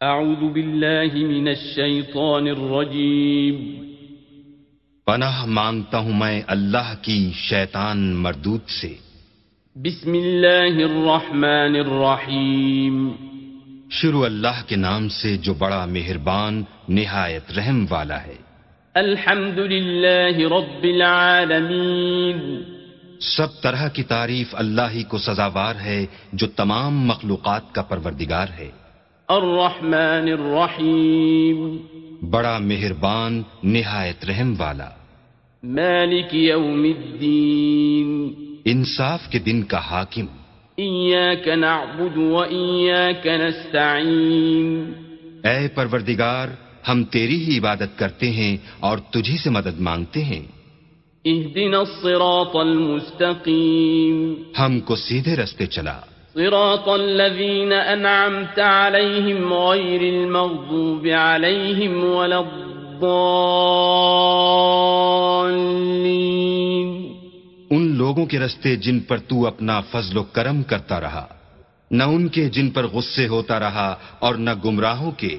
أعوذ بالله من الشيطان الرجيم. پناہ مانگتا ہوں میں اللہ کی شیطان مردود سے۔ بسم الله الرحمن الرحيم شروع اللہ کے نام سے جو بڑا مہربان نہایت رحم والا ہے۔ الحمد لله رب العالمين سب طرح کی تعریف اللہ ہی کو سزاوار ہے جو تمام مخلوقات کا پروردگار ہے۔ الرحمن الرحيم بڑا مہربان نہایت رحم والا۔ مالك يوم الدين انصاف کے دن کا حاکم۔ إياك نعبد وإياك نستعين اے پروردگار ہم تیری ہی عبادت کرتے ہیں اور تجھی سے مدد مانگتے ہیں۔ اهدنا الصراط المستقيم ہم کو سیدھے رستے چلا۔ صراط الذين أنعمت عليهم غير المغضوب عليهم ولا الضالين. ان لوگوں کے رستے جن پر تو اپنا فضل و کرم کرتا رہا، نہ ان کے جن پر غصے ہوتا رہا اور نہ گمراہوں کے۔